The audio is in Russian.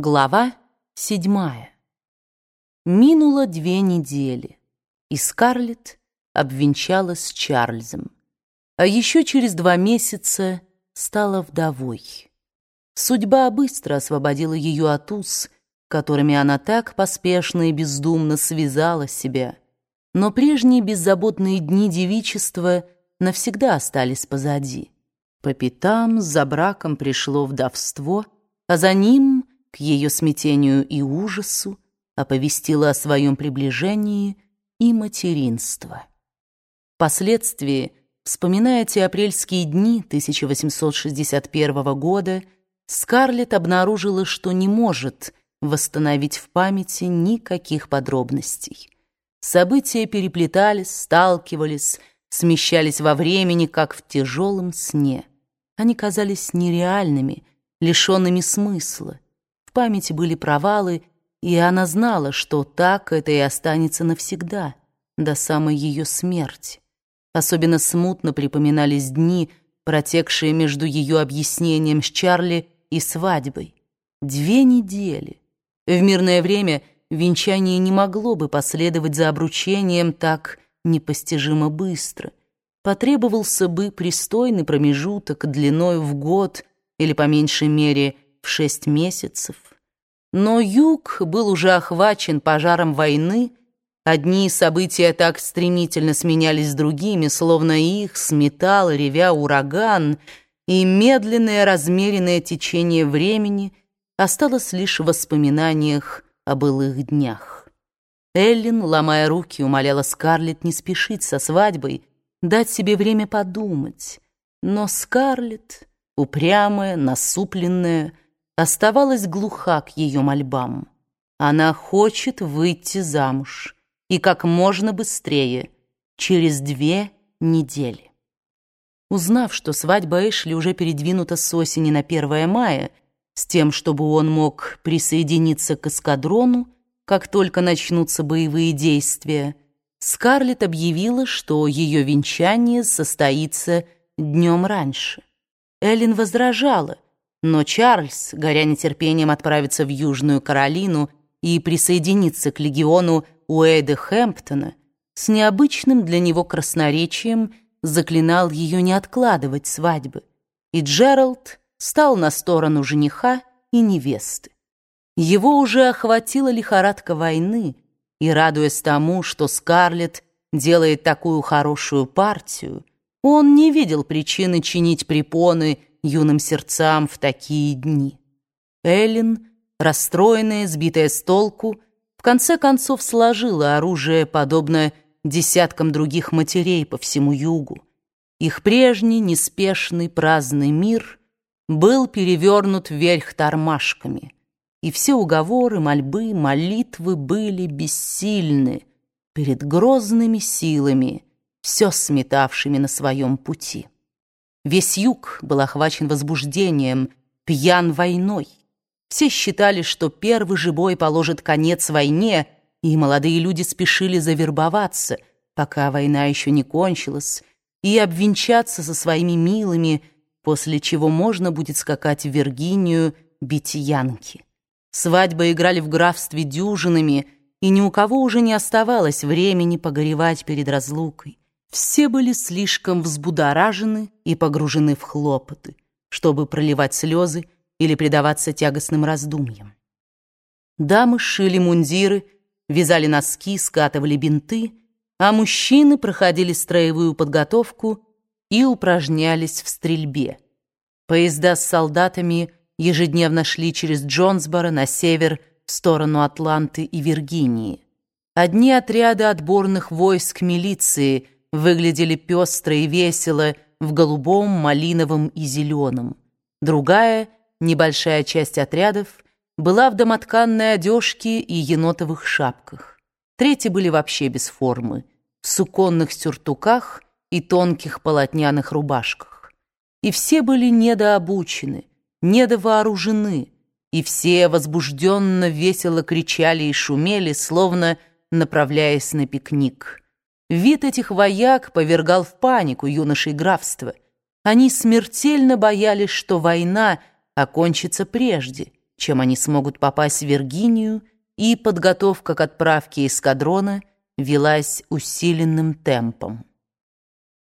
Глава седьмая. Минуло две недели, и Скарлетт обвенчалась с Чарльзом, а еще через два месяца стала вдовой. Судьба быстро освободила ее от уз, которыми она так поспешно и бездумно связала себя, но прежние беззаботные дни девичества навсегда остались позади. По пятам за браком пришло вдовство, а за ним, к ее смятению и ужасу, оповестило о своем приближении и материнство. Впоследствии, вспоминая те апрельские дни 1861 года, Скарлетт обнаружила, что не может восстановить в памяти никаких подробностей. События переплетались, сталкивались, смещались во времени, как в тяжелом сне. Они казались нереальными, лишенными смысла. В памяти были провалы, и она знала, что так это и останется навсегда, до самой ее смерти. Особенно смутно припоминались дни, протекшие между ее объяснением с Чарли и свадьбой. Две недели. В мирное время венчание не могло бы последовать за обручением так непостижимо быстро. Потребовался бы пристойный промежуток длиной в год или, по меньшей мере, в шесть месяцев. Но юг был уже охвачен пожаром войны, Одни события так стремительно сменялись другими, словно их сметал, ревя ураган, и медленное размеренное течение времени осталось лишь в воспоминаниях о былых днях. Эллен, ломая руки, умоляла Скарлетт не спешить со свадьбой, дать себе время подумать. Но Скарлетт, упрямая, насупленная, оставалась глуха к ее мольбам. Она хочет выйти замуж и как можно быстрее, через две недели. Узнав, что свадьба Эшли уже передвинута с осени на 1 мая, с тем, чтобы он мог присоединиться к эскадрону, как только начнутся боевые действия, Скарлетт объявила, что ее венчание состоится днем раньше. Эллен возражала, но Чарльз, горя нетерпением отправиться в Южную Каролину и присоединиться к легиону Уэйда Хэмптона с необычным для него красноречием заклинал ее не откладывать свадьбы, и Джеральд стал на сторону жениха и невесты. Его уже охватила лихорадка войны, и, радуясь тому, что Скарлетт делает такую хорошую партию, он не видел причины чинить препоны юным сердцам в такие дни. Эллен, расстроенная, сбитая с толку, в конце концов сложила оружие, подобно десяткам других матерей по всему югу. Их прежний, неспешный, праздный мир был перевернут вверх тормашками, и все уговоры, мольбы, молитвы были бессильны перед грозными силами, все сметавшими на своем пути. Весь юг был охвачен возбуждением, пьян войной. Все считали, что первый же бой положит конец войне, и молодые люди спешили завербоваться, пока война еще не кончилась, и обвенчаться со своими милыми, после чего можно будет скакать в Виргинию, бить янки. Свадьбы играли в графстве дюжинами, и ни у кого уже не оставалось времени погоревать перед разлукой. Все были слишком взбудоражены и погружены в хлопоты, чтобы проливать слезы, или предаваться тягостным раздумьям. Дамы шили мундиры, вязали носки, скатывали бинты, а мужчины проходили строевую подготовку и упражнялись в стрельбе. Поезда с солдатами ежедневно шли через Джонсборо на север в сторону Атланты и Виргинии. Одни отряды отборных войск милиции выглядели пестро и весело в голубом, малиновом и зеленом. Другая — Небольшая часть отрядов была в домотканной одежке и енотовых шапках. Третьи были вообще без формы, в суконных сюртуках и тонких полотняных рубашках. И все были недообучены, недовооружены, и все возбужденно весело кричали и шумели, словно направляясь на пикник. Вид этих вояк повергал в панику юношей графства. Они смертельно боялись, что война — окончится прежде, чем они смогут попасть в Виргинию, и подготовка к отправке эскадрона велась усиленным темпом.